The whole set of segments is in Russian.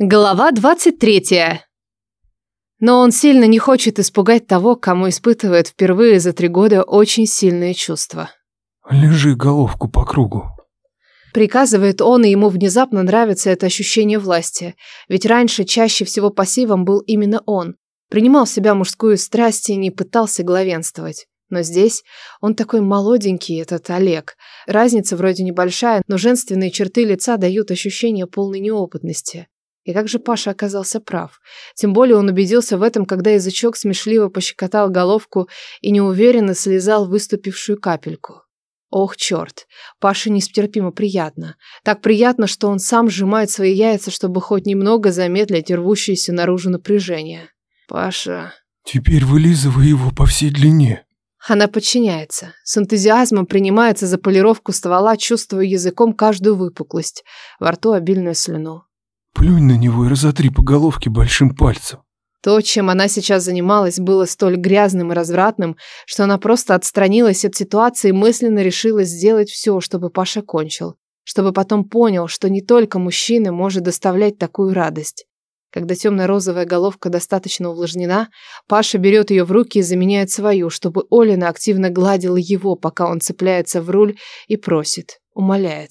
Глава 23. Но он сильно не хочет испугать того, кому испытывает впервые за три года очень сильные чувства. «Лежи головку по кругу». Приказывает он, и ему внезапно нравится это ощущение власти. Ведь раньше чаще всего пассивом был именно он. Принимал в себя мужскую страсть и не пытался главенствовать. Но здесь он такой молоденький, этот Олег. Разница вроде небольшая, но женственные черты лица дают ощущение полной неопытности. И как же Паша оказался прав? Тем более он убедился в этом, когда язычок смешливо пощекотал головку и неуверенно слезал выступившую капельку. Ох, черт, Паше нестерпимо приятно. Так приятно, что он сам сжимает свои яйца, чтобы хоть немного замедлить рвущееся наружу напряжение. Паша... Теперь вылизывай его по всей длине. Она подчиняется. С энтузиазмом принимается за полировку ствола, чувствуя языком каждую выпуклость. Во рту обильную слюну. Плюнь на него и разотри по головке большим пальцем. То, чем она сейчас занималась, было столь грязным и развратным, что она просто отстранилась от ситуации и мысленно решила сделать все, чтобы Паша кончил. Чтобы потом понял, что не только мужчина может доставлять такую радость. Когда темно-розовая головка достаточно увлажнена, Паша берет ее в руки и заменяет свою, чтобы Олина активно гладила его, пока он цепляется в руль и просит, умоляет.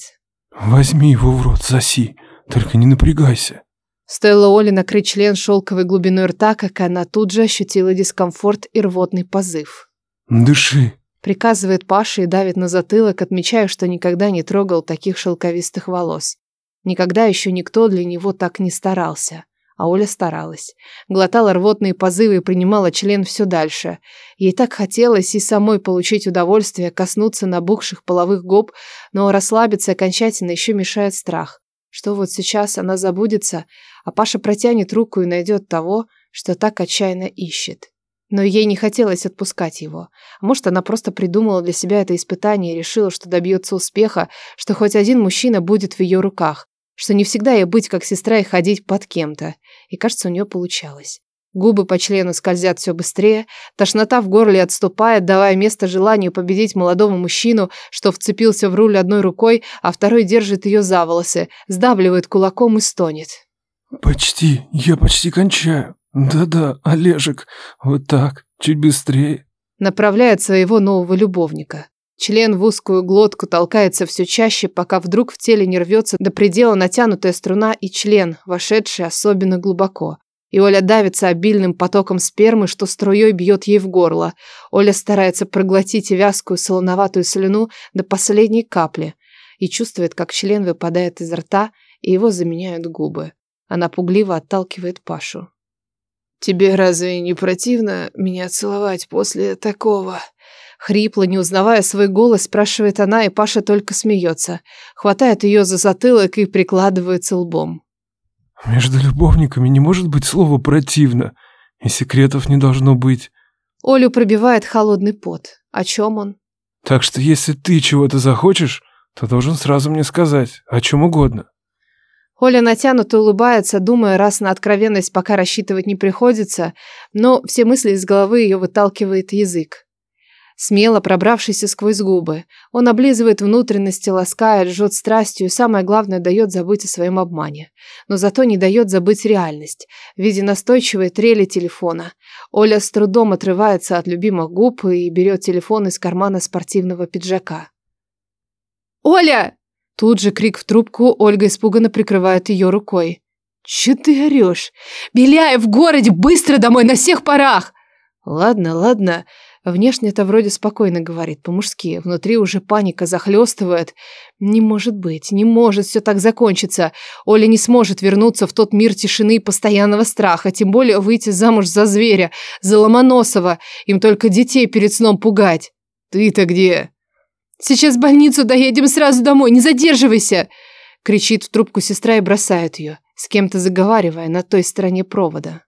«Возьми его в рот, заси. Только не напрягайся. Стоило Оле накрыть член шелковой глубиной рта, как она тут же ощутила дискомфорт и рвотный позыв. «Дыши», — приказывает Паша и давит на затылок, отмечая, что никогда не трогал таких шелковистых волос. Никогда еще никто для него так не старался. А Оля старалась. Глотала рвотные позывы и принимала член все дальше. Ей так хотелось и самой получить удовольствие, коснуться набухших половых губ, но расслабиться окончательно еще мешает страх что вот сейчас она забудется, а Паша протянет руку и найдет того, что так отчаянно ищет. Но ей не хотелось отпускать его. Может, она просто придумала для себя это испытание и решила, что добьется успеха, что хоть один мужчина будет в ее руках, что не всегда ей быть как сестра и ходить под кем-то. И кажется, у нее получалось. Губы по члену скользят все быстрее, тошнота в горле отступает, давая место желанию победить молодого мужчину, что вцепился в руль одной рукой, а второй держит ее за волосы, сдавливает кулаком и стонет. «Почти, я почти кончаю. Да-да, Олежек, вот так, чуть быстрее». Направляет своего нового любовника. Член в узкую глотку толкается все чаще, пока вдруг в теле не рвется до предела натянутая струна и член, вошедший особенно глубоко. И Оля давится обильным потоком спермы, что струей бьет ей в горло. Оля старается проглотить вязкую солоноватую слюну до последней капли и чувствует, как член выпадает из рта, и его заменяют губы. Она пугливо отталкивает Пашу. «Тебе разве не противно меня целовать после такого?» Хрипло, не узнавая свой голос, спрашивает она, и Паша только смеется. Хватает ее за затылок и прикладывается лбом. Между любовниками не может быть слова «противно», и секретов не должно быть. Олю пробивает холодный пот. О чем он? Так что если ты чего-то захочешь, то должен сразу мне сказать, о чем угодно. Оля натянуто улыбается, думая, раз на откровенность пока рассчитывать не приходится, но все мысли из головы ее выталкивает язык смело пробравшийся сквозь губы. Он облизывает внутренности, ласкает, жжет страстью и, самое главное, дает забыть о своем обмане. Но зато не дает забыть реальность, в виде настойчивой трели телефона. Оля с трудом отрывается от любимых губ и берет телефон из кармана спортивного пиджака. «Оля!» Тут же крик в трубку, Ольга испуганно прикрывает ее рукой. «Че ты орешь? Беляев в городе! Быстро домой, на всех парах!» «Ладно, ладно», Внешне это вроде спокойно говорит, по-мужски. Внутри уже паника захлестывает. Не может быть, не может все так закончиться. Оля не сможет вернуться в тот мир тишины и постоянного страха, тем более выйти замуж за зверя, за Ломоносова. Им только детей перед сном пугать. Ты-то где? Сейчас в больницу доедем сразу домой, не задерживайся! Кричит в трубку сестра и бросает ее, с кем-то заговаривая на той стороне провода.